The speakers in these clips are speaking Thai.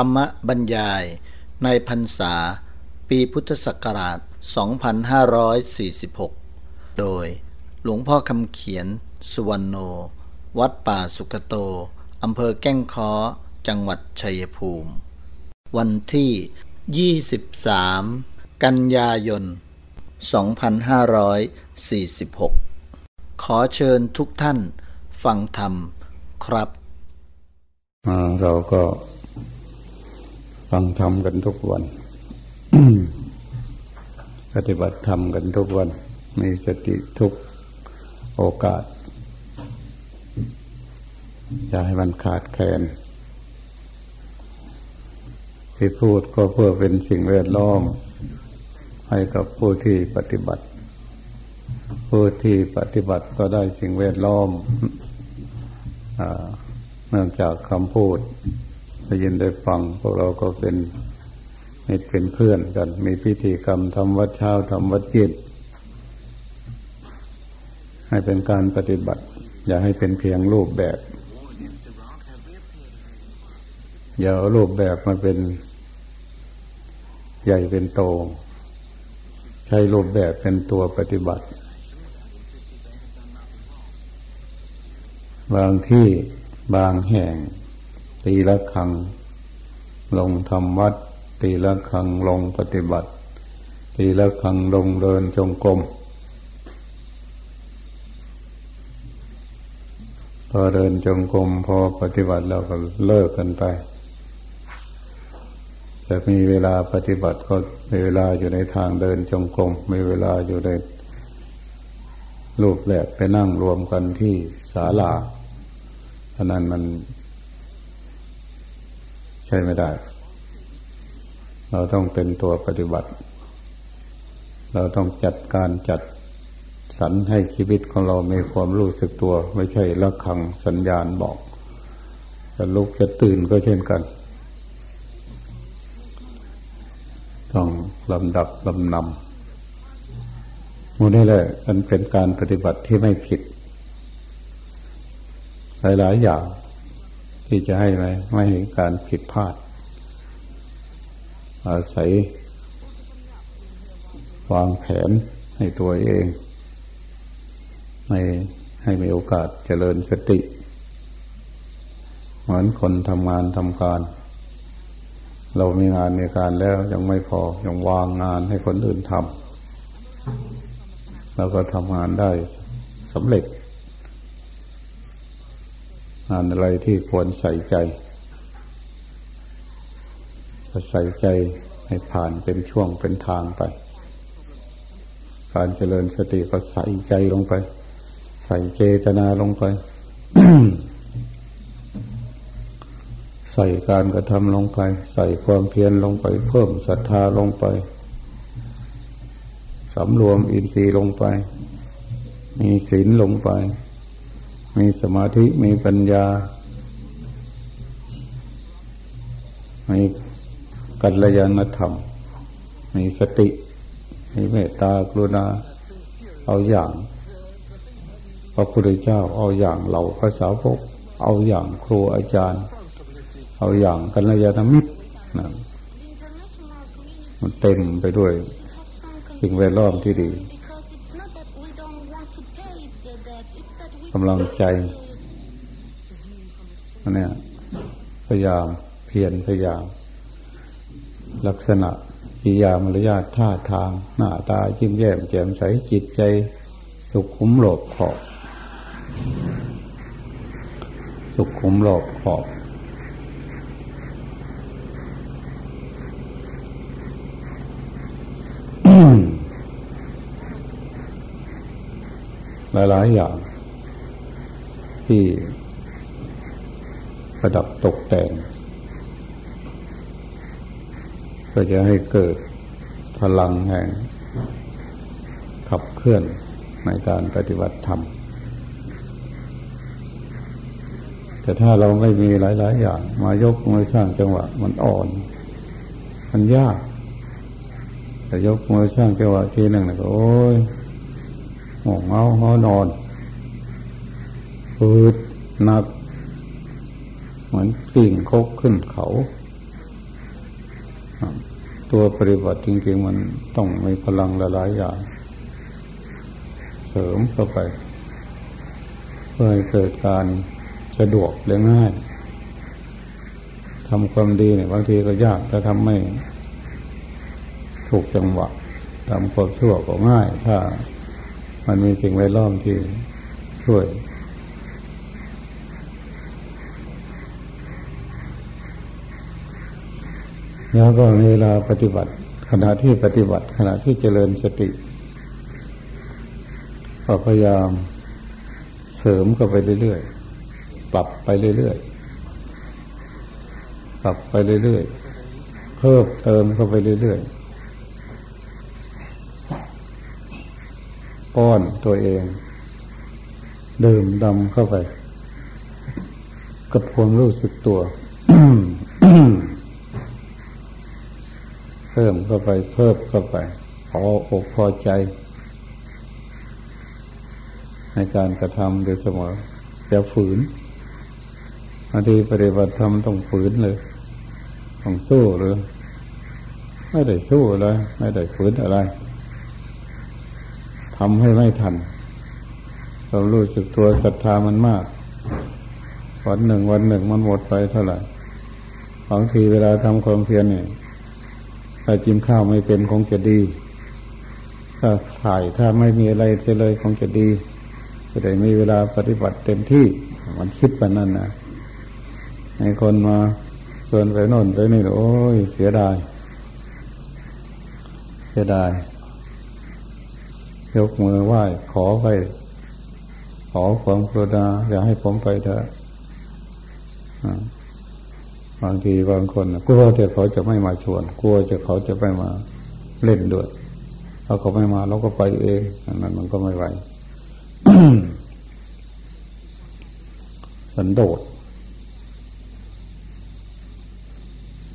รรมบรรยายในพรรษา ปีพุทธศักราช 2546 โดยหลวงพ่อคำเขียน สุวรรณโน วัดป่าสุกโต อำเภอแก้งค้อ จังหวัดชัยภูมิ วันที่ 23 กันยายน 2546 ขอเชิญทุกท่านฟังธรรมครับ เราก็ ฟังธรรมกันทุกวันปฏิบัติธรรมกันทุกวัน มีสติทุกโอกาส อย่าให้มันขาดแคลนที่พูดก็เพื่อเป็นสิ่งแวดล้อมให้กับผู้ที่ปฏิบัติ ผู้ที่ปฏิบัติก็ได้สิ่งแวดล้อมเนื่องจากคำพูด ได้ยินได้ฟัง พวกเราก็เป็นมิตรเป็นเพื่อนกัน มีพิธีกรรมทำวัดเช้าทำวัดจิตให้เป็นการปฏิบัติ อย่าให้เป็นเพียงรูปแบบ อย่าเอารูปแบบมาเป็นใหญ่เป็นโต ใช้รูปแบบเป็นตัวปฏิบัติ บางที่บางแห่ง ตีละครัง ลงทำวัด ตีละครังลงปฏิบัติ ตีละครังลงเดินจงกรมพอเดินจงกรมพอปฏิบัติแล้วก็เลิกกันไปแต่มีเวลาปฏิบัติก็มีเวลาอยู่ในทางเดินจงกรมมีเวลาอยู่ในรูปแบบไปนั่งรวมกันที่ศาลาเพรานั้นมัน ใช่ไม่ได้ เราต้องเป็นตัวปฏิบัติ เราต้องจัดการจัดสรรให้ชีวิตของเรามีความรู้สึกตัว ไม่ใช่ละคังสัญญาณบอกจะลุกจะตื่นก็เช่นกัน ต้องลำดับลำนำมูนี่แหละมันเป็นการปฏิบัติที่ไม่ผิด หลายๆอย่าง ที่จะให้ไหมไม่ให้การผิดพลาด อาศัยวางแผนให้ตัวเองไม่ให้มีโอกาสเจริญสติ เหมือนคนทำงานทำการ เรามีงานมีการแล้วยังไม่พอยังวางงานให้คนอื่นทำแล้วก็ทำงานได้สำเร็จ งานอะไรที่ควรใส่ใจใส่ใจให้ผ่านเป็นช่วงเป็นทางไป การเจริญสติก็ใส่ใจลงไป ใส่เจตนาลงไป ใส่การกระทำลงไป ใส่ความเพียรลงไป เพิ่มศรัทธาลงไปสำรวมอินทรีย์ลงไป มีศีลลงไป มีสมาธิมีปัญญา มีกัลยาณธรรม มีสติ มีเมตตากรุณา เอาอย่าง พระพุทธเจ้าเอาอย่างเหล่าพระสาวกเอาอย่างครูอาจารย์ เอาอย่างกัลยาณมิตรนะมันเต็มไปด้วยสิ่งแวดล้อมที่ดี กำลังใจอันนี้พยายามเพียรพยายาม ลักษณะกิยามารยาทท่าทาง หน้าตายิ้มแย้มแจ่มใสจิตใจสุขุมหลบขอบ สุขุมหลบขอบ หลาย ๆ อย่าง ที่ประดับตกแต่งก็จะให้เกิดพลังแห่งขับเคลื่อนในการปฏิบัติธรรม แต่ถ้าเราไม่มีหลาย ๆ อย่าง มายกมือสร้างจังหวะ มันอ่อน มันยาก แต่ยกมือสร้างจังหวะทีหนึ่งนะโอ้ยห่วงเงาหอนอน ปืดหนัก เหมือนปิ่งโคกขึ้นเขา ตัวปฏิบัติจริงๆมันต้องมีพลังหลายอย่าง เสริมเข้าไป เพื่อให้เกิดการสะดวกและง่ายทำความดีเนี่ยบางทีก็ยากถ้าทำไม่ ถูกจังหวะทำความชั่วก็ง่าย ถ้า มันมีสิ่งแวดล้อมที่ช่วย แล้วก็เวลาปฏิบัติ ขณะที่ปฏิบัติ ขณะที่เจริญสติก็พยายามเสริมเข้าไปเรื่อยๆ ปรับไปเรื่อยๆ ปรับไปเรื่อยๆ เพิ่มเติมเข้าไปเรื่อยๆ ป้อนตัวเอง ดื่มดำเข้าไป กับความรู้สึกตัว เพิ่มเข้าไป เพิ่มเข้าไปพออกพอใจ ในการกระทำโดยเสมอจะฝืนบางทีปฏิบัติธรรมต้องฝืนเลยต้องสู้เลยไม่ได้สู้เลยไม่ได้ฝืนอะไรทำให้ไม่ทันเรารู้สึกตัวศรัทธามันมาก วันหนึ่งวันหนึ่งมันหมดไปเท่าไหร่บางทีเวลาทำความเพียรเนี่ย ถ้ากินข้าวไม่เป็นคงจะดี ถ้าถ่ายถ้าไม่มีอะไรเลยคงจะดีจะได้มีเวลาปฏิบัติเต็มที่มันคิดแบบนั้นนะให้คนมาเชิญไปโน่นไปนี่โอ้ยเสียดายเสียดายยกมือไหว้ขอไป ขอความกรุณาอย่าให้ผมไปเถอะ บางทีบางคนกลัวแต่เขาจะไม่มาชวน กลัวจะเขาจะไม่มาเล่นด้วยถ้าเขาไม่มาเราก็ไปเองนั้นมันก็ไม่ไหวสันโดษ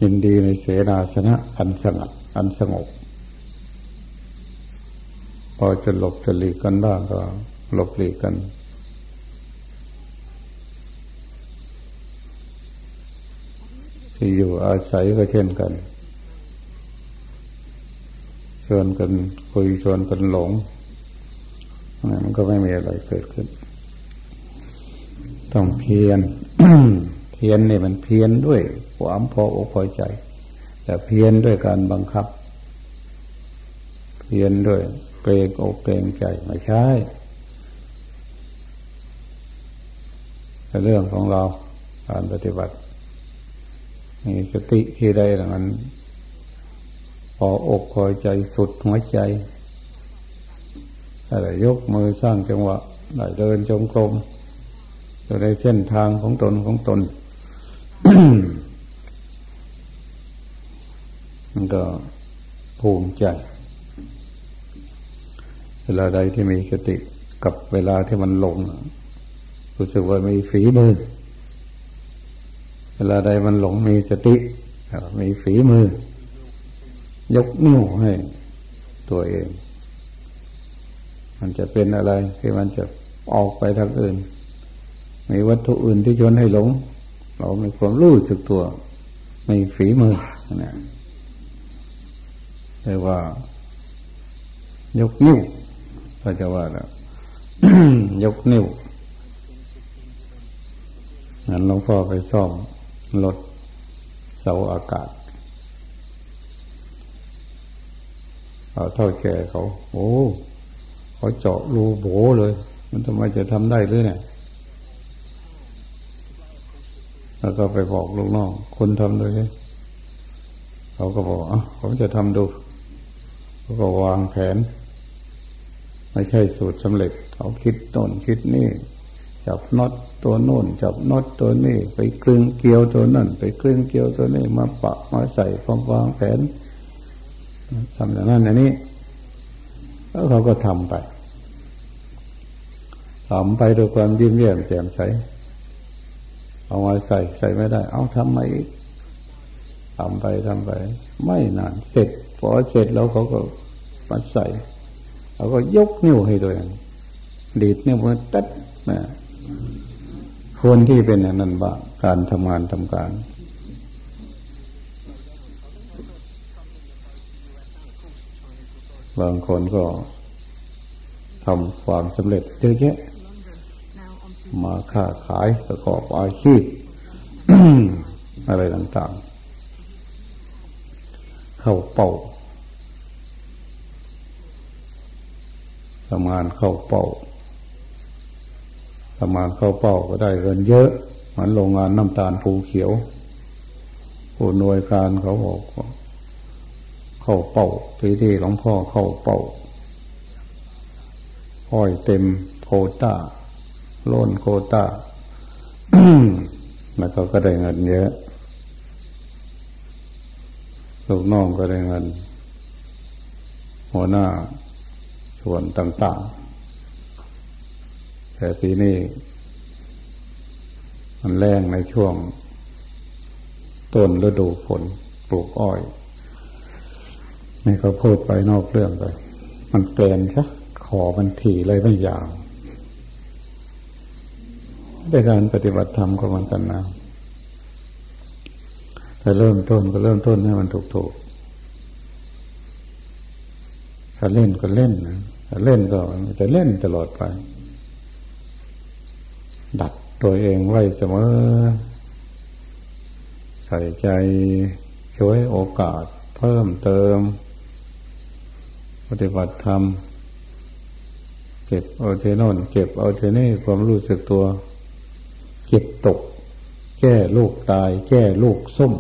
ยินดีในเสนาสนะอันสงัดอันสงบ พอจะหลบจะหลีกกันบ้ก็หลบหลีกกัน ที่อยู่อาศัยก็เช่นกันชวนกันคุยชวนกันหลงมันก็ไม่มีอะไรเกิดขึ้น ต้องเพียนเพียนนี่มันเพียนด้วยความพออกพอใจ แต่เพียนด้วยการบังคับ เพียนด้วยเกรงอกเกรงใจไม่ใช่แต่เรื่องของเราการปฏิบัติ มีสติที่ใดหลังนั้นพออกคอใจสุดหัวใจอะไรยกมือสร้างจังหวะได้เดินจงกรมอยู่ในเส้นทางของตนของตน มันก็ภูมิใจ เวลาใดที่มีสติกับเวลาที่มันหลงรู้สึกว่ามีฝีมือ เวลาใดมันหลงมีสติมีฝีมือ ยกนิ้วให้ตัวเอง มันจะเป็นอะไรที่มันจะออกไปทางอื่น มีวัตถุอื่นที่ชวนให้หลง เรามีความรู้สึกตัว มีฝีมือนะเรียกว่ายกนิ้วก็จะว่าแล้วยกนิ้วนั้นหลวงพ่อไปซ่อม รถเสาอากาศเอาเท่าแก่เขา โอ้เขาเจาะรูโบเลย มันทำไมจะทำได้หรือเนี่ย แล้วก็ไปบอกลูกน้องคนทำเลยเขาก็บอกอะผมจะทำดูเขาก็วางแผน ไม่ใช่สูตรสำเร็จ เขาคิดต้นคิดนี่ จับน็อตตัวโน่นจับน็อตตัวนี้ไปกลึงเกลียวตัวนั่น ไปกลึงเกลียวตัวนี้มาปะมาใส่ความวางแผนทำอย่างนั้นอย่างนี้แล้วเขาก็ทำไปทำไปด้วยความยิ้มแย้มแจ่มใสเอามาใส่ใส่ไม่ได้ เอาทำไมทำไปทำไป ไม่นานเสร็จพอเสร็จแล้วเขาก็มาใส่เขาก็ยกนิ้วให้ตัวเองดีดนิ้วมันตัดนะ คนที่เป็นอย่างนั้นบ้างการทำงานทำการ บางคนก็ทำความสำเร็จเยอะแยะมาค้าขายประกอบอาชีพอะไรต่างๆ เข้าเป้าทำงานเข้าเป้า ทำงานเข้าเป้าก็ได้เงินเยอะเหมือนโรงงานน้ำตาลภูเขียวผู้หน่วยการเขาบอกเข้าเป้าที่ที่หลวงพ่อเข้าเป้าอ้อยเต็มโคต้าล้นโคต้าแล้วก็ก็ได้เงินเยอะลูกน้องก็ได้เงิน หัวหน้าส่วนต่าง ๆ แต่ปีนี้ มันแรงในช่วง ต้นฤดูฝนปลูกอ้อยนี่ก็พูดไปนอกเรื่องไป มันเกลนใช่ขอมันถี่เลยไม่ยาวในการปฏิบัติธรรมก็มันกันนะแต่เริ่มต้นก็เริ่มต้นให้มันถูกๆถ้าเล่นก็เล่นนะถ้าเล่นก็จะเล่นตลอดไป ดัดตัวเองไว้เสมอ ใส่ใจช่วยโอกาสเพิ่มเติม ปฏิบัติธรรม เก็บเอาเทนนเก็บเอาเทนี่ความรู้สึกตัว เก็บตก แก้ลูกตาย แก้ลูกส้ม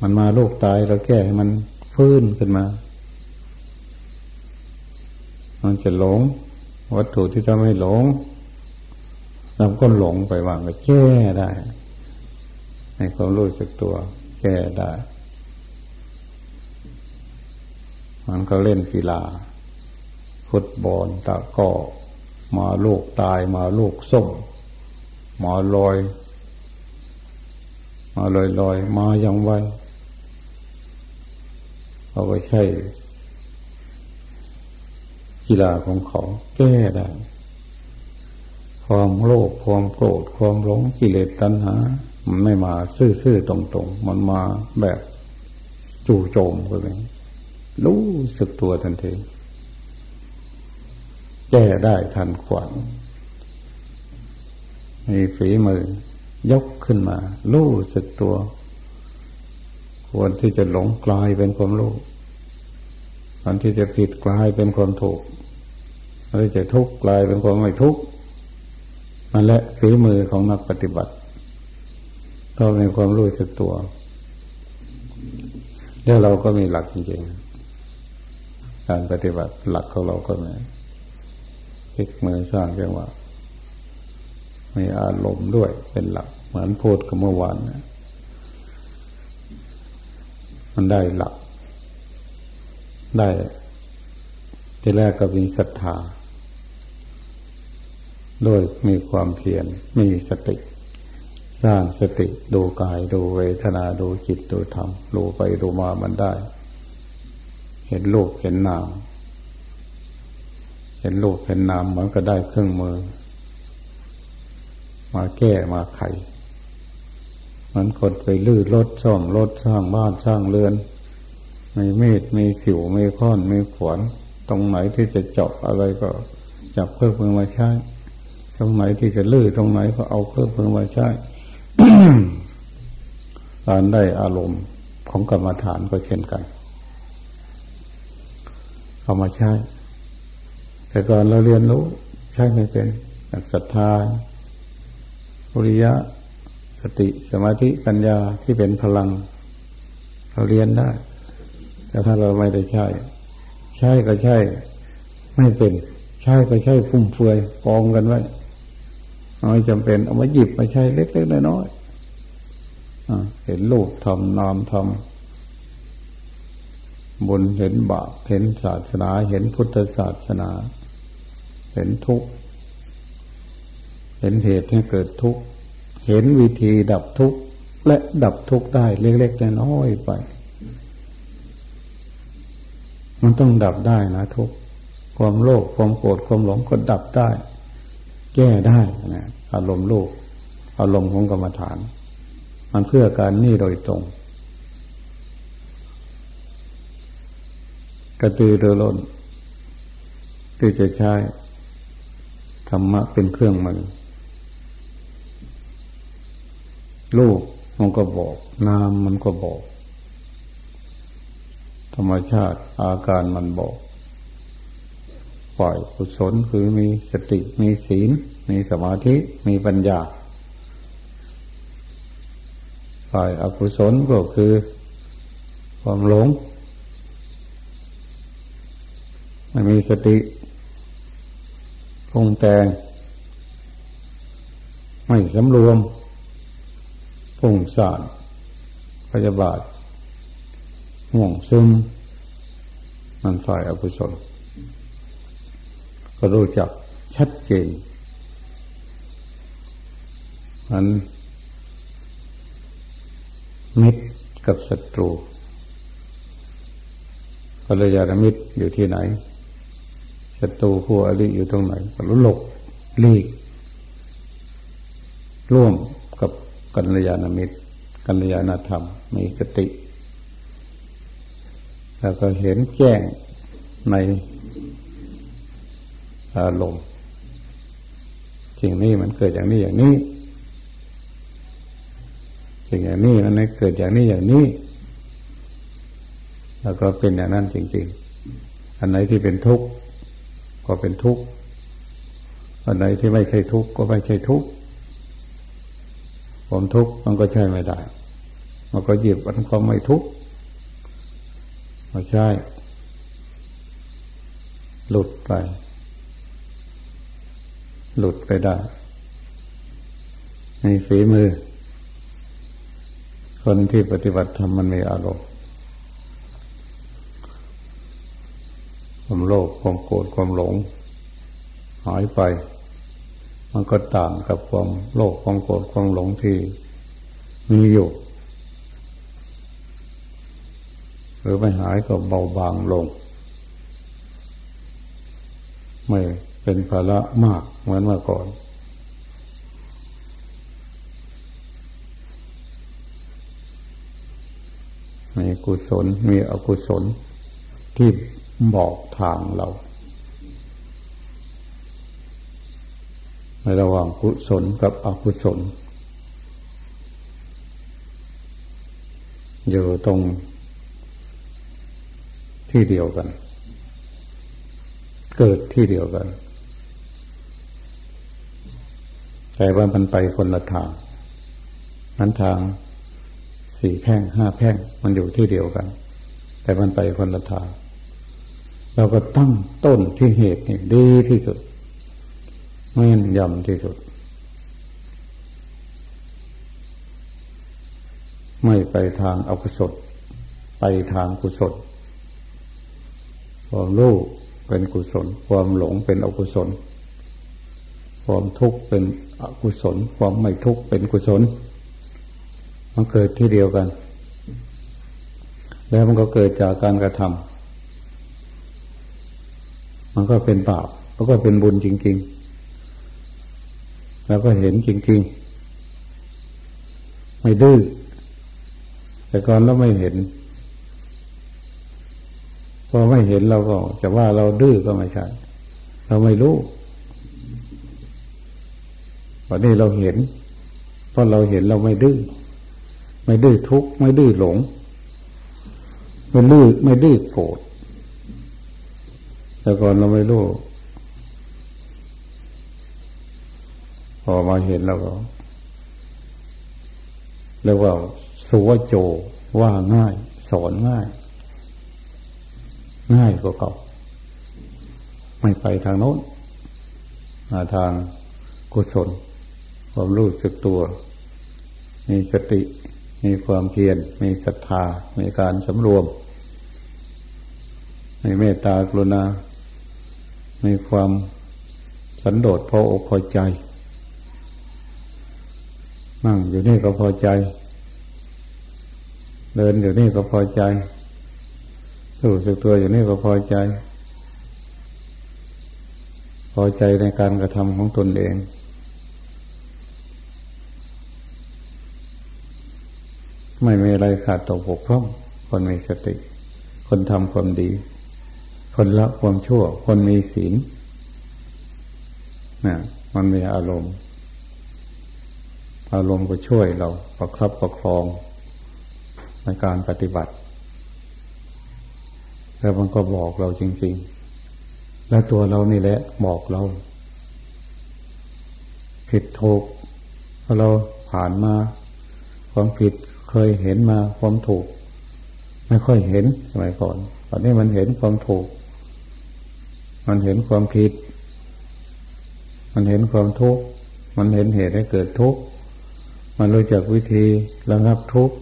มันมาลูกตายเราแก้ให้มันฟื้นขึ้นมา มันจะหลง วัตถุที่ทำให้หลง เราก็หลงไปว่างก็แก้ได้ในความรู้สึกตัว แก้ได้มันก็เล่นกีฬาฟุตบอลตะก้อมาลูกตายมาลูกส้มมาลอย มาลอยลอยมาอย่างไวเอาไปใช้กีฬาของเขาแก้ได้ ความโลภความโกรธความหลงกิเลสตัณหา มันไม่มาซื่อๆตรงๆ มันมาแบบจู่โจมก็เลยรู้สึกตัวทันทีแก้ได้ทันขวัญมีฝีมือ ยกขึ้นมารู้สึกตัว ควรที่จะหลงกลายเป็นความรู้ควรที่จะผิดกลายเป็นความถูกควรที่จะทุกข์กลายเป็นความไม่ทุกข์ันและฝีมือของนักปฏิบัติเรามีความรู้สึกตัว แล้วเราก็มีหลักจริงๆการปฏิบัติหลักของเราก็มีพลิกมือสร้างจังหวะมีอารมณ์ด้วยเป็นหลัก เหมือนพูดกับเมื่อวานนะมันได้หลัก ได้ที่แรกก็มีศรัทธา ด้วยมีความเพียรมีสติสร้างสติดูกายดูเวทนาดูจิตดูธรรมดูไปดูมามันได้ เห็นโลกเห็นนาม เห็นโลกเห็นนามเหมือนก็ได้เครื่องมือ มาแก้มาไขมันคนไปลื้อรถซ่อมรถสร้างบ้านสร้างเรือน มีมีดมีสิวมีค้อนมีขวานตรงไหนที่จะเจาะอะไรก็จับเครื่องมือมาใช้ ตรงไหนที่จะลื้อตรงไหนก็เอาเครื่องมือมาใช้การได้อารมณ์ของกรรมฐานก็เช่นกัน เอามาใช้ แต่ก่อนเราเรียนรู้ใช้ไม่เป็นศรัทธาุริยะ สติสมาธิปัญญาที่เป็นพลัง เราเรียนได้ แต่ถ้าเราไม่ได้ใช้ ใช้ก็ใช้ไม่เป็น ใช้ก็ใช้ฟุ่มเฟือยกองกันไว้ น้อยจำเป็นเอามาหยิบมาใช้เล็กๆน้อยๆเห็นลูกทำนามทำบุญเห็นบาปเห็นศาสนา เห็นพุทธศาสนา เห็นทุกข์เห็นเหตุให้เกิดทุกข์เห็นวิธีดับทุกข์และดับทุกข์ได้เล็กๆน้อยๆไป มันต้องดับได้นะทุกความโลภความโกรธความหลงก็ดับได้ แก้ได้นะอารมณ์โลภอารมณ์ของกรรมฐาน มันเพื่อการนี่โดยตรง กระตือรือร้นที่จะใช้ธรรมะเป็นเครื่องมือลูกมันก็บอก นามมันก็บอก ธรรมชาติอาการมันบอก ฝ่ายกุศลคือมีสติมีศีล มีสมาธิมีปัญญา ฝ่ายอกุศลก็คือความหลงไม่มีสติปรุงแต่งไม่สำรวมพุ่งสานพยาบาทห่วงซึมมันฝ่ายอกุศล ก็รู้จักชัดเจนมันมิตรกับศัตรูภรรยามิตรอยู่ที่ไหนศัตรูผู้อริอยู่ตรงไหนก็รู้หลบลีก ร่วมกับกัลยาณมิตร กัลยาณธรรม มีสติ แล้วก็เห็นแจ้งใน อารมณ์สิ่งนี้มันเกิดอย่างนี้อย่างนี้สิ่งอย่างนี้มันเกิดอย่างนี้อย่างนี้ แล้วก็เป็นอย่างนั้นจริง ๆ อันไหนที่เป็นทุกข์ก็เป็นทุกข์อันไหนที่ไม่ใช่ทุกข์ก็ไม่ใช่ทุกข์ผมทุกข์มันก็ใช่ไม่ได้ มันก็หยิบอันความไม่ทุกข์มาใช่ หลุดไป หลุดไปได้ในฝีมือ คนที่ปฏิบัติธรรมมันมีอารมณ์ความโลภความโกรธความหลง หายไป มันก็ต่างกับความโลภความโกรธความหลงที่มีอยู่หรือไม่หายก็เบาบางลง ไม่เป็นภาระมาก เหมือนเมื่อก่อน มีกุศลมีอกุศลที่บอกทางเราในระหว่างกุศลกับอกุศล อยู่ตรงที่เดียวกัน เกิดที่เดียวกัน แต่ว่ามันไปคนละทางนั้นทางสี่แพ่งห้าแพ่งมันอยู่ที่เดียวกัน แต่มันไปคนละทางเราก็ตั้งต้นที่เหตุนี่ดีที่สุดแม่นยำที่สุด ไม่ไปทางอกุศลไปทางกุศลความรู้เป็นกุศล ความหลงเป็นอกุศล ความทุกข์เป็นอกุศล ความไม่ทุกข์เป็นกุศล มันเกิดที่เดียวกัน แล้วมันก็เกิดจากการกระทำมันก็เป็นบาปแล้วก็เป็นบุญจริง ๆ แล้วก็เห็นจริง ๆ ไม่ดื้อแต่ก่อนเราไม่เห็นพอไม่เห็นเราก็จะว่าเราดื้อก็ไม่ใช่ เราไม่รู้ วันนี้เราเห็น เพราะเราเห็นเราไม่ดื้อไม่ดื้อทุกข์ไม่ดื้อหลง ไม่ดื้อไม่ดื้อโกรธแต่ก่อนเราไม่รู้พอมาเห็นแล้วก็เรียกว่าสุวโจว่าง่าย สอนง่าย ง่ายกว่าเก่าไม่ไปทางโน้นมาทางกุศล ความรู้สึกตัว มีสติ มีความเพียร มีศรัทธา มีการสำรวม มีเมตตากรุณา มีความสันโดษพออกพอใจ นั่งอยู่นี่ก็พอใจ เดินอยู่นี่ก็พอใจ รู้สึกตัวอยู่นี่ก็พอใจ พอใจในการกระทำของตนเอง ไม่มีอะไรขาดตกบกพร่อง คนมีสติ คนทำความดี คนละความชั่ว คนมีศีลนะมันมีอารมณ์ อารมณ์ก็ช่วยเราประคับประครองในการปฏิบัติ แล้วมันก็บอกเราจริง ๆ และตัวเรานี่แหละบอกเรา ผิดถูกพอเราผ่านมาความผิด ยเห็นมาความถูก ไม่ค่อยเห็นสมัยก่อนตอนนี้มันเห็นความถูก มันเห็นความผิด มันเห็นความทุกข์มันเห็นเหตุให้เกิดทุกข์มันรู้จักวิธีระงับทุกข์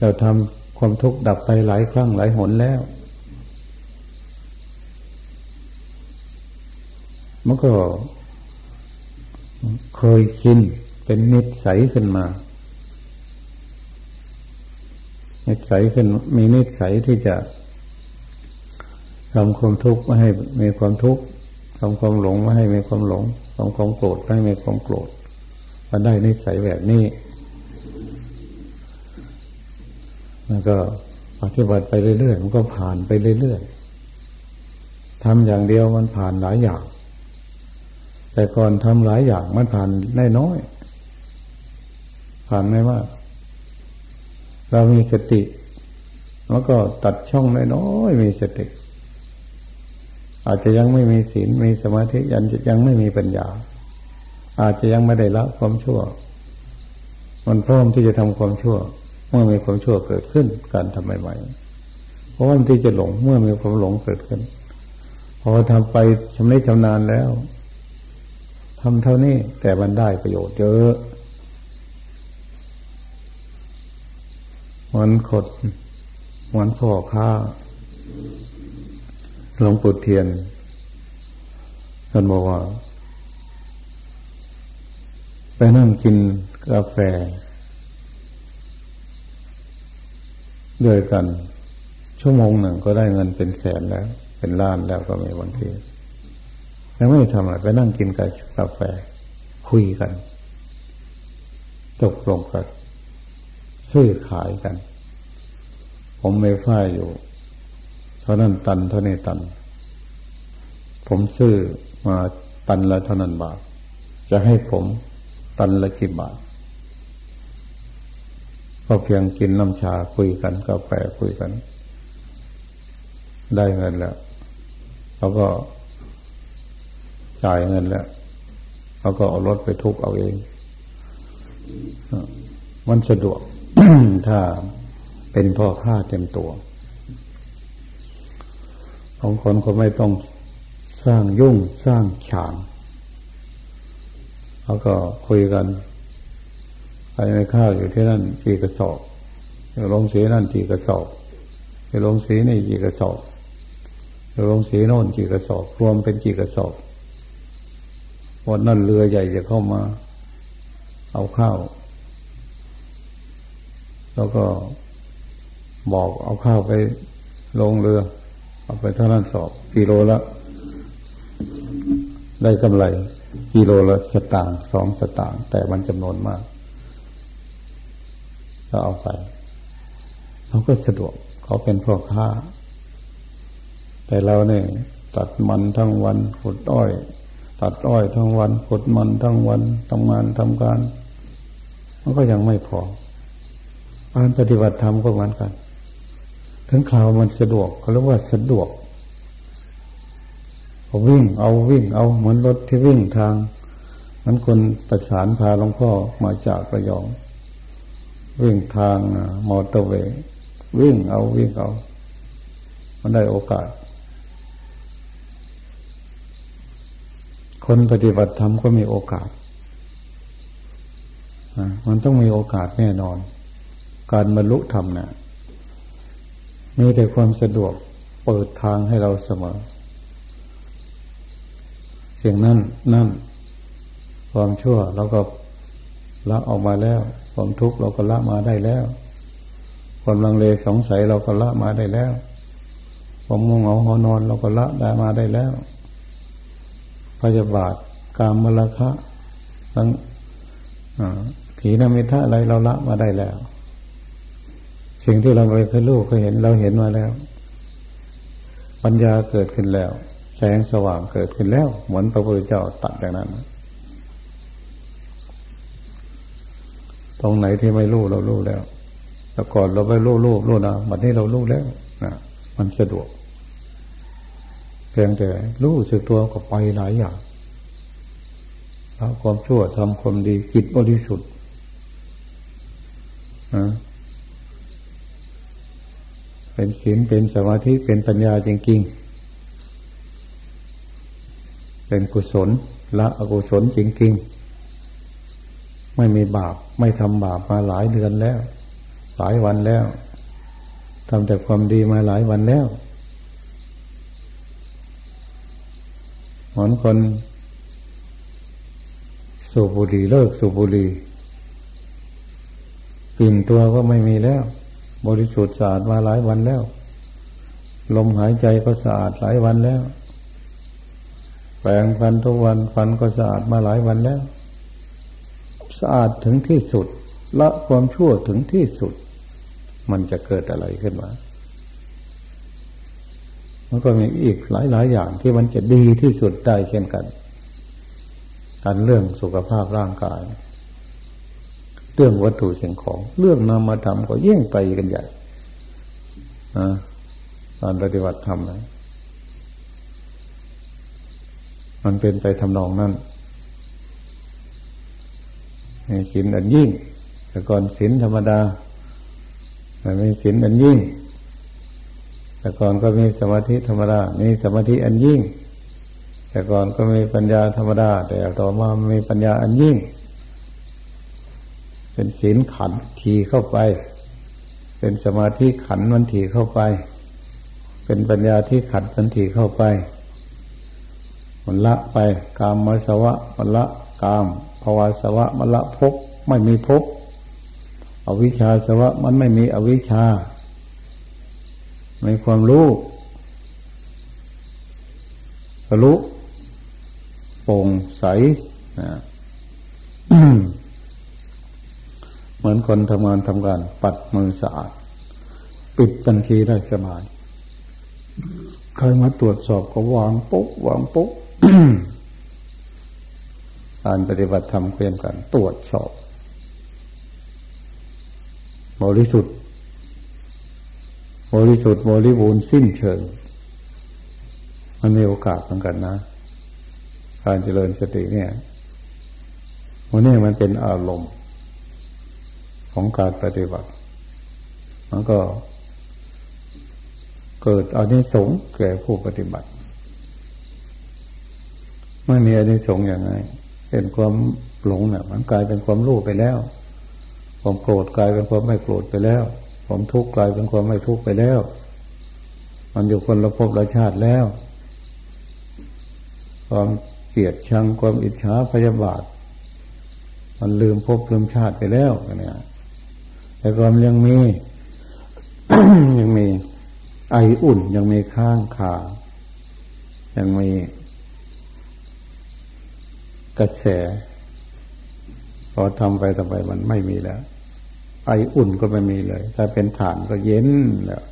เราทำความทุกข์ดับไปหลายครั้งหลายหนแล้ว มันก็เคยชินเป็นนิสัยขึ้นมา นิสัยขึ้นมีนิสัยที่จะทำความทุกข์ไม่ให้มีความทุกข์ทำความหลงไม่ให้มีความหลงทำความโกรธไม่ให้มีความโกรธมาได้นิสัยแบบนี้แล้วก็ปฏิบัติไปเรื่อยๆมันก็ผ่านไปเรื่อยๆทำอย่างเดียวมันผ่านหลายอย่าง แต่ก่อนทำหลายอย่างมันผ่านได้น้อย ผ่านไม่มาก เรามีสติ แล้วก็ตัดช่องน้อยๆมีสติ อาจจะยังไม่มีศีลมีสมาธิยันจะยังไม่มีปัญญา อาจจะยังไม่ได้ละความชั่ว มันพร้อมที่จะทำความชั่ว เมื่อมีความชั่วเกิดขึ้น การทำใหม่ๆเพราะว่าที่จะหลงเมื่อมีความหลงเกิดขึ้น พอทำไปชำนิชำนาญแล้วทำเท่านี้แต่มันได้ประโยชน์เยอะ มันขดมันพ่อค้าหลวงปู่เทียนท่านบอกว่า ไปนั่งกินกาแฟ ด้วยกัน ชั่วโมงหนึ่งก็ได้เงินเป็นแสนแล้ว เป็นล้านแล้วก็มีวันที่ยังไม่ทำอะไรไปนั่งกินกับกาแฟ คุยกัน ตกลงกัน ซื้อขายกัน ผมไม่ฝ้ายอยู่ เท่านั้นตันเท่านี้ตัน ผมซื้อมาตันละเท่านั้นบาท จะให้ผมตันละกี่บาทก็เพียงกินน้ำชาคุยกันกาแฟคุยกัน ได้เงินแล้วเขาก็จ่ายเงินแล้วเขาก็เอารถไปทุกเอาเอง มันสะดวก ถ้าเป็นพ่อค้าเต็มตัว ของคนก็ไม่ต้องสร้างยุ่งสร้างฉางเขาก็คุยกันไปในข้าวอยู่ที่นั่นกี่กระสอบอยู่ลงสีนั่นกี่กระสอบอยู่ลงสีนี่กี่กระสอบอยู่ลงสีโน่นกี่กระสอบรวมเป็นกี่กระสอบวันนั้นเรือใหญ่จะเข้ามา เอาข้าว แล้วก็บอกเอาข้าวไปลงเรือ เอาไปเท่านั้นสอบกิโลละ ได้กำไร กิโลละสตางค์สองสตางค์แต่มันจำนวนมากก็เอาไปเขาก็สะดวกเขาเป็นพ่อค้า แต่เราเนี่ยตัดมันทั้งวันขุดอ้อย ตัดอ้อยทั้งวันขุดมันทั้งวันทำงานทำการ มันก็ยังไม่พอ การปฏิบัติธรรมก็เหมือนกัน ถึงข่าวมันสะดวกเขาเรียกว่าสะดวกเขาวิ่งเอาวิ่งเอาเหมือนรถที่วิ่งทางนั้นคนประสานพาหลวงพ่อมาจากระยอง วิ่งทางมอเตอร์เวย์วิ่งเอาวิ่งเอา มันได้โอกาส คนปฏิบัติธรรมก็มีโอกาสมันต้องมีโอกาสแน่นอน การบรรลุธรรมนะี่ยมีแต่ความสะดวกเปิดทางให้เราเสมอ เสียงนั้นนั่น ความชั่วเราก็ละออกมาแล้ว ความทุกข์เราก็ละมาได้แล้ว ความลังเลสงสัยเราก็ละมาได้แล้ว ความงงเหงาหอนอนเราก็ละได้มาได้แล้วพยาบาทกามมลคะทั้งผีนมิทะอะไรเราละมาได้แล้ว สิ่งที่เราไปเคยรู้เคยเห็นเราเห็นมาแล้ว ปัญญาเกิดขึ้นแล้ว แสงสว่างเกิดขึ้นแล้ว เหมือนพระพุทธเจ้าตัดอย่างนั้น ตรงไหนที่ไม่รู้เรารู้แล้ว แต่ก่อนเราไม่รู้รู้รู้นะบัดนี้เรารู้แล้วนะมันสะดวกเพียงแต่รู้สึกตัวก็ไปหลายอย่างละความชั่วทำความดีจิตบริสุทธิ์ เป็นศีลเป็นสมาธิเป็นปัญญาจริงๆ เป็นกุศลละอกุศลจริงๆ ไม่มีบาป ไม่ทำบาปมาหลายเดือนแล้ว หลายวันแล้วทำแต่ความดีมาหลายวันแล้วเหมือนคนสูบบุหรี่เลิกสูบบุหรี่กลิ่นตัวก็ไม่มีแล้ว บริสุทธิ์สะอาดมาหลายวันแล้ว ลมหายใจก็สะอาดหลายวันแล้ว แปรงฟันทุกวันฟันก็สะอาดมาหลายวันแล้ว สะอาดถึงที่สุดละความชั่วถึงที่สุด มันจะเกิดอะไรขึ้นมามันก็มีอีกหลายหลายอย่างที่มันจะดีที่สุดได้เช่นกัน การเรื่องสุขภาพร่างกาย เรื่องวัตถุสิ่งของ เรื่องนามธรรมก็ยิ่งไปกันใหญ่การปฏิบัติธรรมนะมันเป็นไปทำนองนั้นมีศีลอันยิ่ง แต่ก่อนศีลธรรมดาแต่ไมีศีลอันยิ่ง แต่ก่อนก็มีสมาธิธรรมดามีสมาธิอันยิ่ง แต่ก่อนก็มีปัญญาธรรมดา แต่ต่อมามีปัญญาอันยิ่ง เป็นศีลขันทีเข้าไป เป็นสมาธิขันมันทีเข้าไป เป็นปัญญาที่ขันมันทีเข้าไป มันละไป กามมสวะมันละกามภาวาสวะมันละภพไม่มีภพอวิชชาสวะมันไม่มีอวิชชาในความรู้รู้โปร่งใสนะ มือนคนทำงานทำการปัดมือสะอาด ปิดบัญชีได้สบายใครมาตรวจสอบก็วางปุ๊บวางปุ๊บการปฏิบัติธรรมเพียงกัน ตรวจสอบ บริสุทธิ์บริสุทธิ์บริบูรณ์สิ้นเชิง มันมีโอกาสเหมือนกันนะ การเจริญสติเนี่ยวันนี้มันเป็นอารมณ์ ของการปฏิบัติ มันก็ เกิดอานิสงส์แก่ผู้ปฏิบัติไม่มีอานิสงส์อย่างไรเป็นความหลงเนี่ยมันกลายเป็นความรู้ไปแล้ว ความโกรธกลายเป็นความไม่โกรธไปแล้ว ความทุกข์กลายเป็นความไม่ทุกข์ไปแล้ว มันอยู่คนละภพละชาติแล้ว ความเกลียดชังความอิจฉาพยาบาท มันลืมภพลืมชาติไปแล้วเนี่ย แต่ก็ยังมี ยังมี ไออุ่นยังมีข้างขา ยังมีกระแสพอทำไปทำไปมันไม่มีแล้ว ไออุ่นก็ไม่มีเลย ถ้าเป็นฐานก็เย็นแล้ว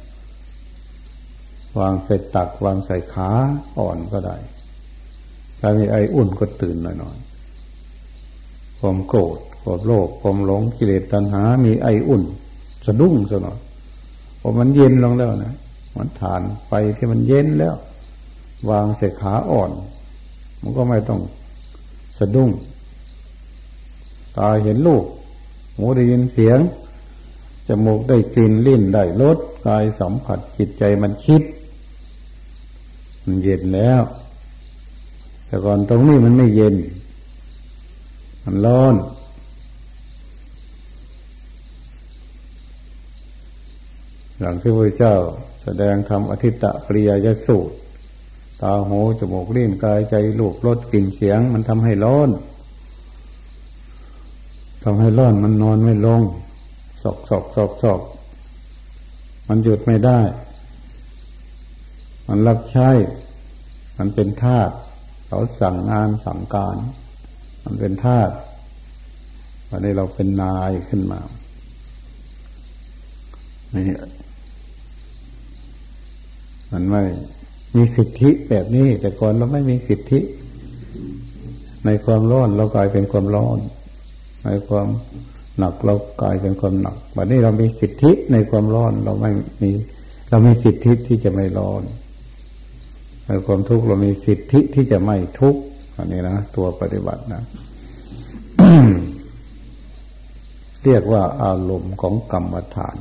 วางใส่ตัก วางใส่ขาอ่อนก็ได้ ถ้ามีไออุ่นก็ตื่นหน่อยๆความโกรธ ความโลภความหลงกิเลสตัณหา มีไออุ่น สะดุ้งซะหน่อยพอมันเย็นลงแล้วนะมันฐานไปที่มันเย็นแล้ว วางเสขาอ่อน มันก็ไม่ต้องสะดุ้งตาเห็นลูกหูได้ยินเสียงจมูกได้กลิ่นลิ้นได้รสกายสัมผัสจิตใจมันคิด มันเย็นแล้ว แต่ก่อนตรงนี้มันไม่เย็น มันร้อน อย่างที่พระเจ้าแสดงธรรมอธิตะปริยยสูตร ตาหูจมูกลิ้นกายใจลูกรสกลิ่นเสียง มันทำให้ร้อนทำให้ร้อนมันนอนไม่ลงสอกสอกสอกสอกมันหยุดไม่ได้ มันรับใช้ มันเป็นธาตุเขาสั่งงานสั่งการ มันเป็นธาตุวันนี้เราเป็นนายขึ้นมานี่ มันไม่มีสิทธิแบบนี้ แต่ก่อนเราไม่มีสิทธิ ในความร้อนเรากลายเป็นความร้อน ในความหนักเรากลายเป็นความหนักวันนี้เรามีสิทธิในความร้อนเราไม่มี เรามีสิทธิที่จะไม่ร้อน ในความทุกข์เรามีสิทธิที่จะไม่ทุกข์อันนี้นะตัวปฏิบัตินะเรียกว่าอารมณ์ของกรรมฐาน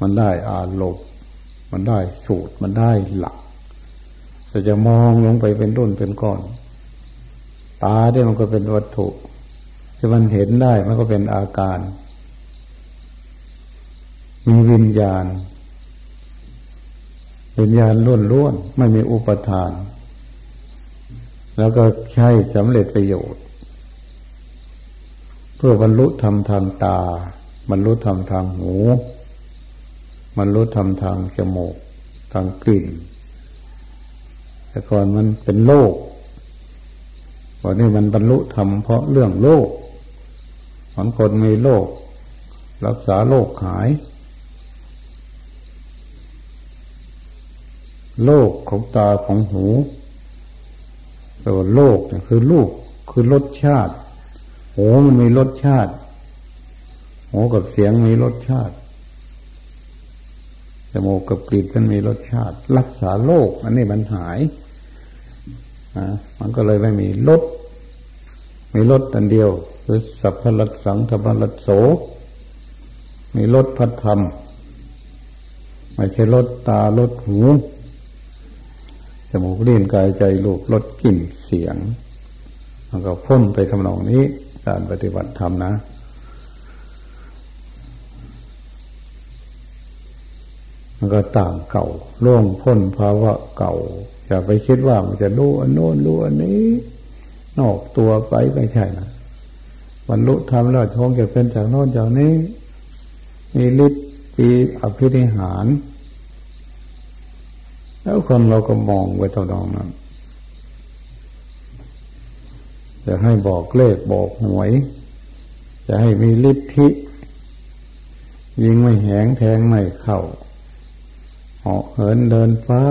มันได้อารมณ์ มันได้สูตรมันได้หลักแต่จะมองลงไปเป็นรุ่นเป็นก้อน ตาเนี่ยมันก็เป็นวัตถุที่มันเห็นได้มันก็เป็นอาการ มีวิญญาณ วิญญาณล้วนล้วนไม่มีอุปทาน แล้วก็ใช้สำเร็จประโยชน์ เพื่อบรรลุธรรมทางตา บรรลุธรรมทางหู บรรลุธรรมทางจมูกทางกลิ่น แต่ก่อนมันเป็นโลกวันนี้มันบรรลุธรรมเพราะเรื่องโลกบางคนมีโรครักษาโรคหายโรคของตาของหูแตัวโรคคือลูกคือรสชาติหูมันมีรสชาติหูกับเสียงมีรสชาติ มูกกับกลิ่นมันมีรสชาติ รักษาโรคอันนี้มันหายอ่ามันก็เลยไม่มีรสมีรสอันเดียวคือสัพพลัสสังธรรมลัสโส มีรสพัดธรรม ไม่ใช่รสตารสหูจมูกลิ้นกายใจลูกรสกลิ่นเสียง มันก็พ้นไปทำนองนี้ การปฏิบัติธรรมนะ มันก็ต่างเก่าล่วงพ้นภาวะเก่า อย่าไปคิดว่ามันจะรู้อันโน้นรู้อันนี้ นอกตัวไปไม่ใช่นะบรรลุธรรมแล้วท้องจะเป็นจากโน้นจากนี้ มีฤทธิ์ปีอภินิหาร แล้วคนเราก็มองไว้เท่าดองนั้นจะให้บอกเลขบอกหวย จะให้มีฤทธิยิงไม่แหงแทงไม่เข้าาะเหินเดินฟ้า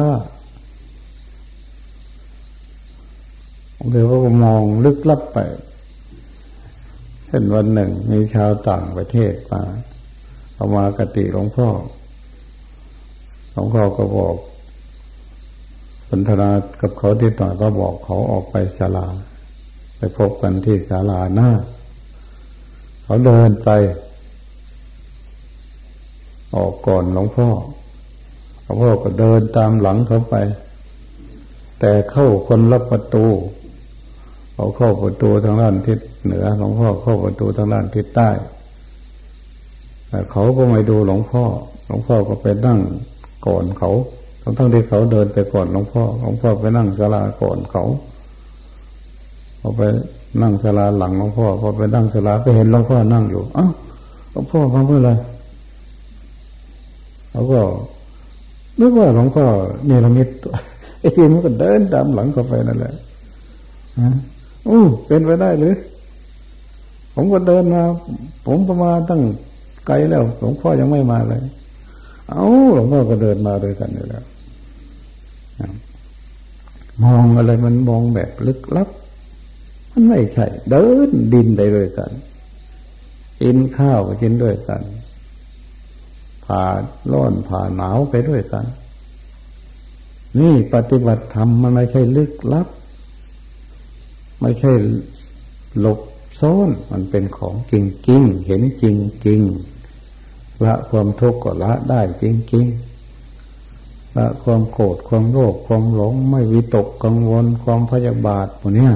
เดี๋ยวก็มองลึกลับไปเช่นวันหนึ่งมีชาวต่างประเทศมาเอามากติหลวงพ่อหลวงพ่อก็บอกสนทนากับเขาที่หน่อยก็บอกเขาออกไปศาลา ไปพบกันที่ศาลาหน้า เขาเดินไป ออกก่อนหลวงพ่อ หลวงพ่อก็เดินตามหลังเขาไป แต่เข้าคนรับประตู เขาเข้าประตูทางด้านทิศเหนือหลวงพ่อเข้าประตูทางด้านทิศใต้แต่เขาก็ไม่ดูหลวงพ่อ หลวงพ่อก็ไปนั่งก่อนเขาทั้งทั้งที่เขาเดินไปก่อนหลวงพ่อ หลวงพ่อไปนั่งศาลาก่อนเขาเขาไปนั่งศาลาหลังหลวงพ่อพอไปนั่งศาลาไปเห็นหลวงพ่อนั่งอยู่อ้าวหลวงพ่อมาเมื่อไรเขาก็ นึกว่าหลวงพ่อเนรมิตไอ้ทีมันก็เดินตามหลังเขาไปนั่นแหละอู้เป็นไปได้หรือ ผมก็เดินมา ผมประมาณตั้งไกลแล้วหลวงพ่อยังไม่มาเลย เอาหลวงพ่อก็เดินมาด้วยกันอยู่แล้วมองอะไรมันมองแบบลึกลับ มันไม่ใช่ เดินดินไปด้วยกันกินข้าวก็กินด้วยกัน ผ่าร้อนผ่าหนาวไปด้วยกัน นี่ปฏิบัติธรรมมันไม่ใช่ลึกลับ ไม่ใช่หลบซ่อนมันเป็นของจริงจริงเห็นจริงจริงละความทุกข์ก็ละได้จริงจริงละความโกรธความโลภความหลง ไม่วิตกกังวลความพยาบาทพวกนี้ย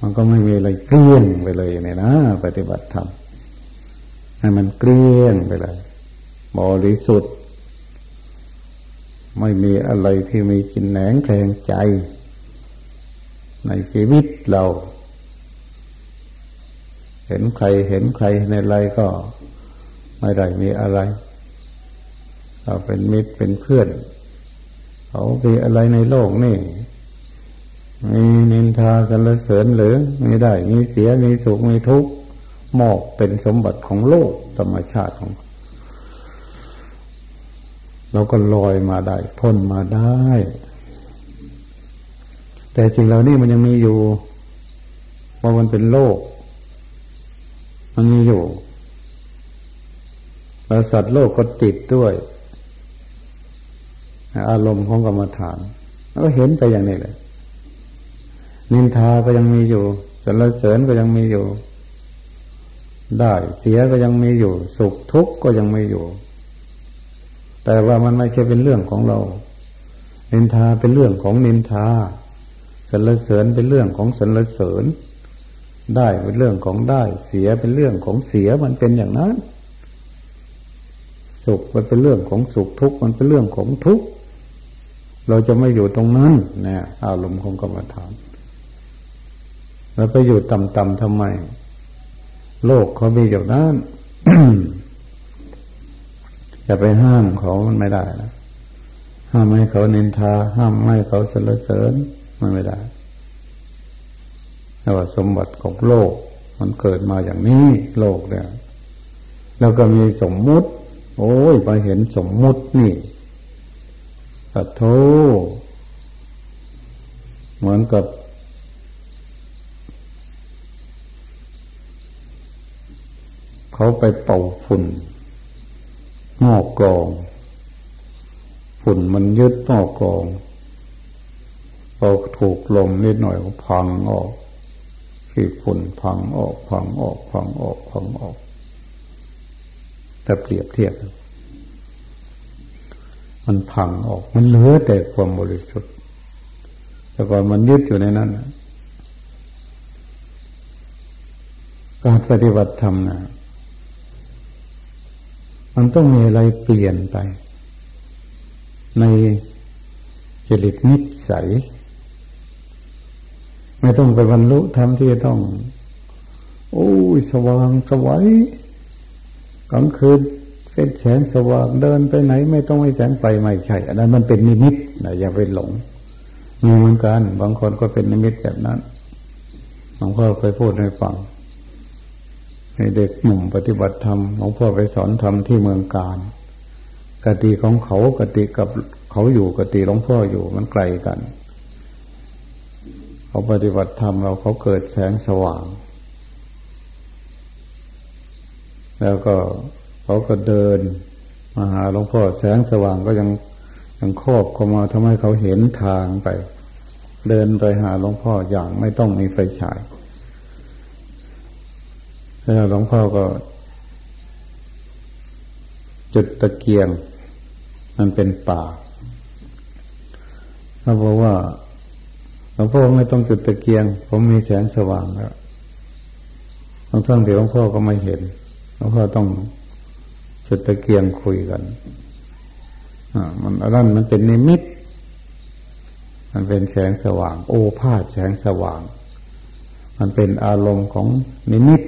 มันก็ไม่มีอะไรเกลี้ยงไปเลยเนี่ยนะ ปฏิบัติธรรมให้มันเกลี้ยงไปเลย บริสุทธิ์ ไม่มีอะไรที่มีกินแหนงแคลงใจ ในชีวิตเรา เห็นใครเห็นใครในอะไรก็ไม่ได้มีอะไร เราเป็นมิตรเป็นเพื่อนเขามีอะไรในโลกนี่มีนินทาสรรเสริญหรือไม่ได้ มีเสียมีสุขมีทุกข์มอกเป็นสมบัติของโลกธรรมชาติของ เราก็ลอยมาได้พ้นมาได้ แต่สิ่งเหล่านี้มันยังมีอยู่ เพราะมันเป็นโลก มันมีอยู่แล้วสัตว์โลกก็ติดด้วย อารมณ์ของกรรมฐาน แล้วก็เห็นไปอย่างนี้เลยนินทาก็ยังมีอยู่สรรเสริญก็ยังมีอยู่ ได้เสียก็ยังมีอยู่ สุขทุกข์ก็ยังมีอยู่ แต่ว่ามันไม่ใช่เป็นเรื่องของเรา นินทาเป็นเรื่องของนินทาสรรเสริญเป็นเรื่องของสรรเสริญ ได้เป็นเรื่องของได้ เสียเป็นเรื่องของเสียมันเป็นอย่างนั้น สุขมันเป็นเรื่องของสุขทุกข์มันเป็นเรื่องของทุกข์เราจะไม่อยู่ตรงนั้นเนี่ยอารมณ์ของกรรมฐานเราไปอยู่ต่ำๆทำไม โลกเขามีอย่างนั้น จะไปห้ามเขามันไม่ได้นะห้ามให้เขานินทา ห้ามให้เขาสรรเสริญมันไม่ได้แต่ว่าสมบัติของโลก มันเกิดมาอย่างนี้โลกเนี่ยแล้วก็มีสมมุติ โอ้ยไปเห็นสมมุตินี่สัตโธเหมือนกับ เขาไปเป่าฝุ่น หม้อกรองฝุ่นมันยึดหม้อกรองพอถูกลมนิดหน่อยก็พังออกที่ฝุ่นพังออกพังออกพังออกพังออกแต่เปรียบเทียบ มันพังออก มันเหลือแต่ความบริสุทธิ์ แต่ก่อนมันยึดอยู่ในนั้น การปฏิบัติธรรมนะ มันต้องมีอะไรเปลี่ยนไป ในจริตนิสัย ไม่ต้องไปบรรลุธรรมที่จะต้อง โอ้ยสว่างสวัยกลางคืนเป็นแสงสว่างเดินไปไหน ไม่ต้องให้แสงไปไม่ใช่ อันนั้นมันเป็นนิมิตนะอย่าไปหลงมีเหมือนกัน บางคนก็เป็นนิมิตแบบนั้นหลวงพ่อเคยพูดให้ฟัง ให้เด็กหนุ่มปฏิบัติธรรมหลวงพ่อไปสอนธรรมที่เมืองการกติของเขากติกับเขาอยู่กติหลวงพ่ออยู่มันไกลกัน เขาปฏิบัติธรรมเราเขาเกิดแสงสว่าง แล้วก็เขาก็เดินมาหาหลวงพ่อแสงสว่างก็ยังยังครอบเข้ามาทำให้เขาเห็นทางไป เดินไปหาหลวงพ่ออย่างไม่ต้องมีไฟฉาย แล้วหลวงพ่อก็ จุดตะเกียง มันเป็นป่าเขาบอกว่าหลวงพ่อไม่ต้องจุดตะเกียง ผมมีแสงสว่างแล้วบางท่านเดี๋ยวหลวงพ่อก็ไม่เห็นหลวงพ่อต้องจุดตะเกียงคุยกันอ่ามันอันนั้นมันเป็นนิมิต มันเป็นแสงสว่าง โอภาสแสงสว่าง มันเป็นอารมณ์ของนิมิต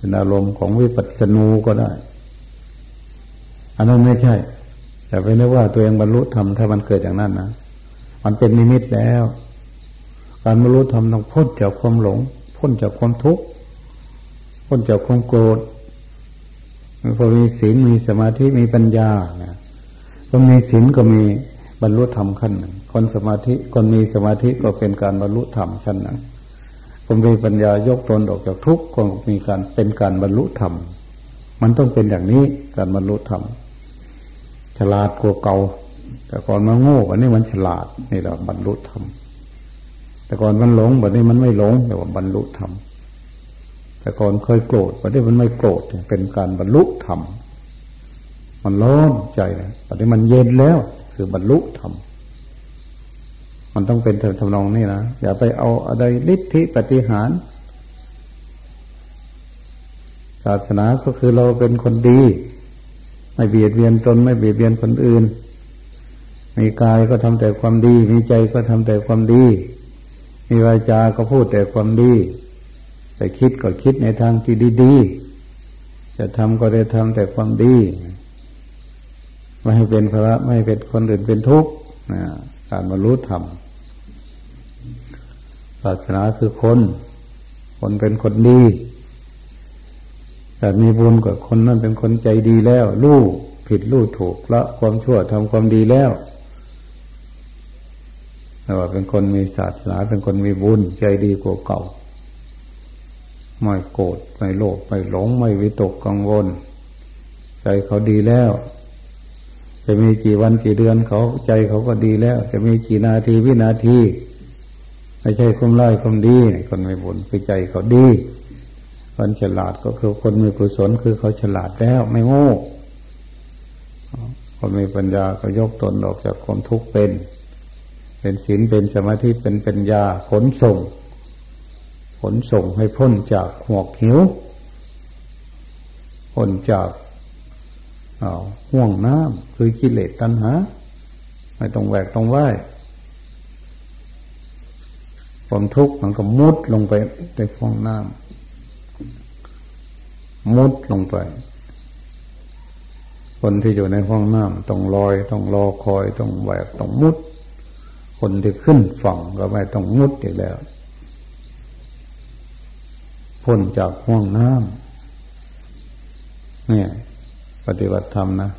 เป็นอารมณ์ของวิปัสสนูก็ได้ อันนั้นไม่ใช่ แต่ไปนึกว่าตัวเองบรรลุธรรมถ้ามันเกิดอย่างนั้นนะมันเป็นนิมิตแล้ว การบรรลุธรรมต้องพ้นจากความหลง พ้นจากความทุกข์พ้นจากความโกรธมันพอมีศีลมีสมาธิมีปัญญานะก็มีศีลก็มีบรรลุธรรมขั้นหนึ่งคนสมาธิคนมีสมาธิก็เป็นการบรรลุธรรมชั้นหนึ่ง คนมีปัญญายกตนออกจากทุกข์ก็มีการเป็นการบรรลุธรรม มันต้องเป็นอย่างนี้การบรรลุธรรม ฉลาดกว่าเก่า แต่ก่อนมันโง่วันนี้มันฉลาดนี่เราบรรลุธรรมแต่ก่อนมันหลงวันนี้มันไม่หลงแต่ว่าบรรลุธรรมแต่ก่อนเคยโกรธวันนี้มันไม่โกรธเป็นการบรรลุธรรมมันร้อนใจนะวันนี้มันเย็นแล้ว คือบรรลุธรรม มันต้องเป็นทำนองนี้นะอย่าไปเอาอะไรลิทธิปฏิหาร ศาสนาก็คือเราเป็นคนดี ไม่เบียดเบียนตนไม่เบียดเบียนคนอื่น มีกายก็ทำแต่ความดี มีใจก็ทำแต่ความดี มีวาจาก็พูดแต่ความดี แต่คิดก็คิดในทางที่ดีๆจะทำก็ได้ทำแต่ความดีไม่ให้เป็นภาระไม่ให้เป็นคนอื่นเป็นทุกข์การบรรลุธรรม ศาสนาคือคน คนเป็นคนดี แต่มีบุญกับคนนั้นเป็นคนใจดีแล้วลูกผิดรู้ถูกละความชั่วทำความดีแล้วแต่ว่าเป็นคนมีศาสนาเป็นคนมีบุญใจดีกว่าเก่า ไม่โกรธไม่โลภไม่หลงไม่วิตกกังวล ใจเขาดีแล้ว จะมีกี่วันกี่เดือนเขาใจเขาก็ดีแล้ว จะมีกี่นาทีวินาที ไม่ใช่ความร้ายความดี คนไม่บุญคือใจเขาดี คนฉลาดก็คือคนมีกุศลคือเขาฉลาดแล้วไม่โง่คนมีปัญญาก็ยกตนออกจากความทุกข์เป็น เป็นศีลเป็นสมาธิเป็นปัญญาขนส่ง ขนส่งให้พ้นจากหวกหิวพ้นจากห่วงน้ำคือกิเลสตัณหา ไม่ต้องแหวกต้องไหว ความทุกข์มันก็มุดลงไปในฟองน้ำมุดลงไป คนที่อยู่ในห้องน้ำต้องลอยต้องรอคอยต้องแหวกต้องมุด คนที่ขึ้นฝั่งก็ไม่ต้องมุดอีกแล้วพ้นจากห้องน้ำเนี่ย ปฏิบัติธรรมนะ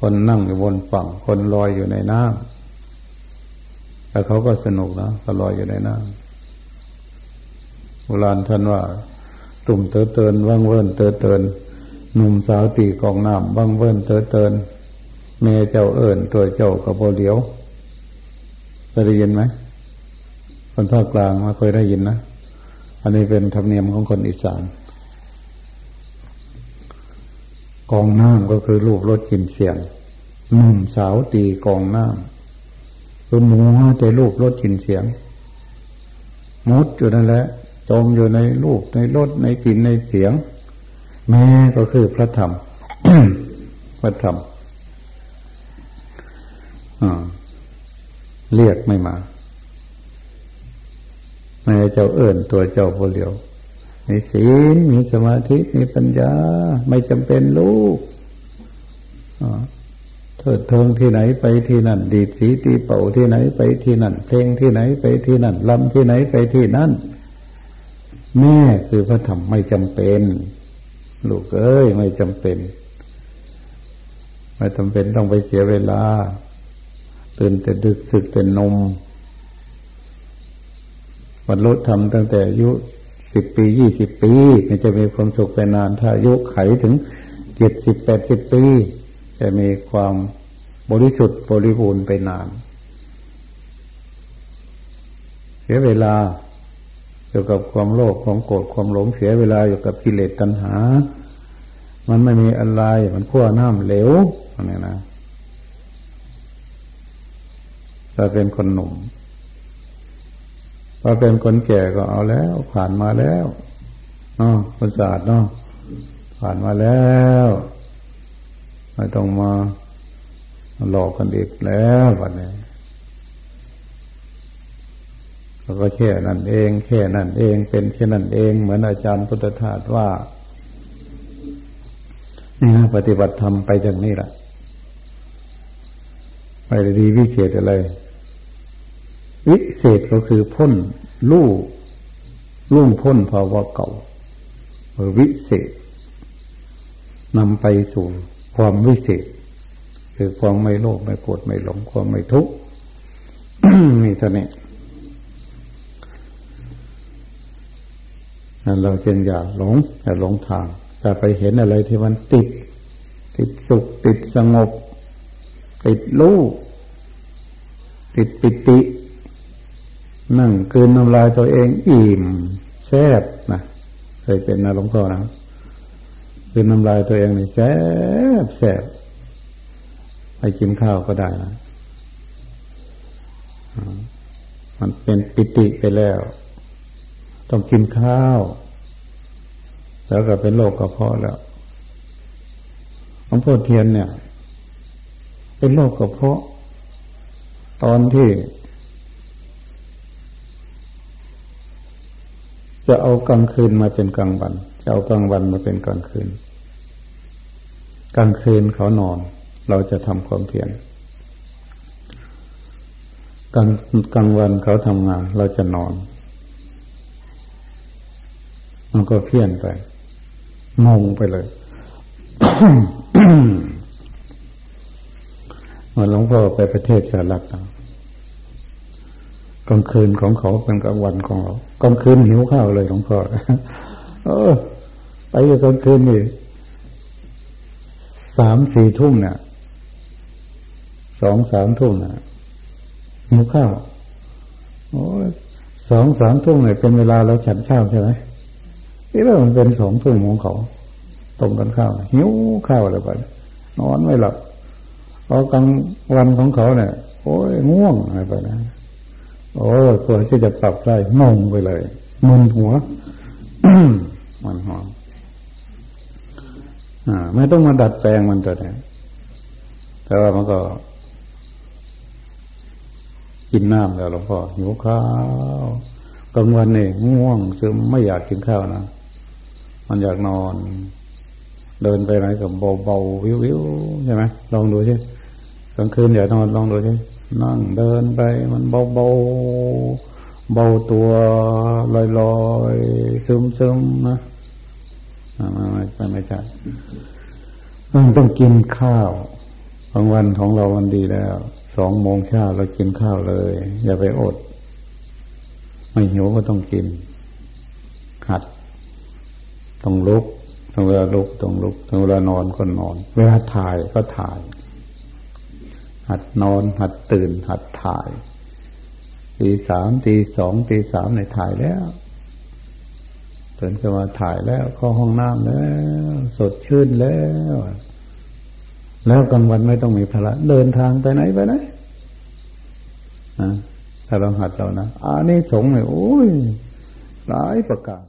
คนนั่งอยู่บนฝั่ง คนลอยอยู่ในน้ำ แต่เขาก็สนุกนะก็ลอยอยู่ในน้ำโบราณท่านว่า ตุ่มเตอเตินว่างเวินเตอเตินหนุ่มสาวตีกองน้ำว่างเวินเตอเตินเมเจ้าเอิญตัวเจ้ากับโบเลียวเคยได้ยินไหมคนภาคกลางไม่เคยได้ยินนะอันนี้เป็นธรรมเนียมของคนอีสานกองน้ำก็คือรูปรถกินเสียงหนุ่มสาวตีกองน้ำ คือหมูใจลูกรถกินเสียง มุดอยู่นั่นแหละจมอยู่ในลูกในรถในกลิ่นในเสียง แม่ก็คือพระธรรมพระธรรมเรียกไม่มาแม่เจ้าเอิญตัวเจ้าโพเลียวมีศีลมีสมาธิมีปัญญา ไม่จำเป็นลูก เิดเทิงที่ไหนไปที่นั่น ดีดสีตีเป่าที่ไหนไปที่นั่น เพลงที่ไหนไปที่นั่นลำที่ไหนไปที่นั่นแม่คือพระธรรมไม่จำเป็น ลูกเอ้ยไม่จำเป็น ไม่จำเป็นต้องไปเสียเวลา ตื่นแต่ดึกสึกเป็นนมบรรลุธรรมตั้งแต่อายุสิบปียี่สิบปีมันจะมีความสุขไปนาน ถ้าอายุไขถึงเจ็ดสิบแปดสิบปี จะมีความบริสุทธิ์บริบูรณ์ไปนาน เสียเวลาอยู่กับความโลภความโกรธความหลงเสียเวลาอยู่กับกิเลสตัณหา มันไม่มีอะไร มันขั้วน้ำเหลวอะไรนะถ้าเป็นคนหนุ่มพอเป็นคนแก่ก็เอาแล้ว ผ่านมาแล้วเนาะประสาทเนาะผ่านมาแล้ว ไม่ต้องมาหลอกกันอีกแล้ววันนี้เราก็แค่นั่นเอง แค่นั่นเองเป็นแค่นั่นเอง เหมือนอาจารย์พุทธทาสว่านี่นะปฏิบัติธรรมไปอย่างนี้แหละไปดีวิเศษอะไร วิเศษก็คือพ้นลู่ลุ่งพ้นภาวะเก่าวิเศษนำไปสู่ ความวิเศษ คือความไม่โลภไม่โกรธไม่หลงความไม่ทุกข์มีเท่านี้นั่นเราจึงอย่าหลงอย่าหลงทางแต่ไปเห็นอะไรที่มันติด ติดสุข ติดสงบ ติดรู้ติดปิติ นั่งคืนน้ำลายตัวเองอิ่มแซ่บนะเคยเป็นนะหลวงพ่อนะ คือน้ำลายตัวเองนี่แสบแสบไปกินข้าวก็ได้นะมันเป็นปิติไปแล้ว ต้องกินข้าว แล้วก็เป็นโรคกระเพาะแล้วหลวงพ่อเทียนเนี่ย เป็นโรคกระเพาะ ตอนที่ จะเอากลางคืนมาเป็นกลางวัน จะเอากลางวันมาเป็นกลางคืน กลางคืนเขานอน เราจะทำความเพียรกลางกลางวันเขาทำงาน เราจะนอน มันก็เพี้ยนไปงงไปเลยวันหลวงพ่อไปประเทศสหรัฐกลางคืนของเขาเป็นกลางวันของเรากลางคืนหิวข้าวเลยหลวงพ่อเออ ไปกลางคืนนี่ สามสี่ทุ่มเนี่ย สองสามทุ่มเนี่ยหิวข้าวโอ้สองสามทุ่มเนี่ยเป็นเวลาเราฉันข้าวใช่ไหมที่เรื่องมันเป็นสองทุ่มของเขาตรงกันข้าวหิวข้าวอะไรไปนอนไม่หลับพอกลางวันของเขาเนี่ย โอ้ยง่วงอะไรไปนะโอ้ยควรที่จะปรับได้งงไปเลยมึนหัวมันหัวอ่า ไม่ต้องมาดัดแปลงมันตัวนี้แต่ว่ามันก็ กินน้ำแล้วหลวงพ่อหิวข้าวกลางวันนี่ง่วงซึมไม่อยากกินข้าวนะมันอยากนอน เดินไปไหนกับเบาๆวิวๆใช่ไหมลองดูใช่กลางคืนอย่านอนลองดูใช่นั่งเดินไปมันเบาเบาเบาตัวลอยลอยซึมซึมนะไม่ไม่ไม่ใช่ ต้องต้องกินข้าวบางวันของเราวันดีแล้วสองโมงเช้าเรากินข้าวเลย อย่าไปอด ไม่หิวก็ต้องกิน หัด ต้องลุกต้องเวลาลุกต้องลุกต้องเวลานอนก็นอน เวลาถ่ายก็ถ่าย หัดนอน หัดตื่น หัดถ่ายตีสามตีสองตีสามในถ่ายแล้ว ตื่นขึ้นมาถ่ายแล้วเข้าห้องน้ำแล้ว สดชื่นแล้ว แล้วกลางวันไม่ต้องมีภาระเดินทางไปไหนไปไหนถ้าเราหัดเรานะอันนี้สงเลยโอ้ยหลายประการ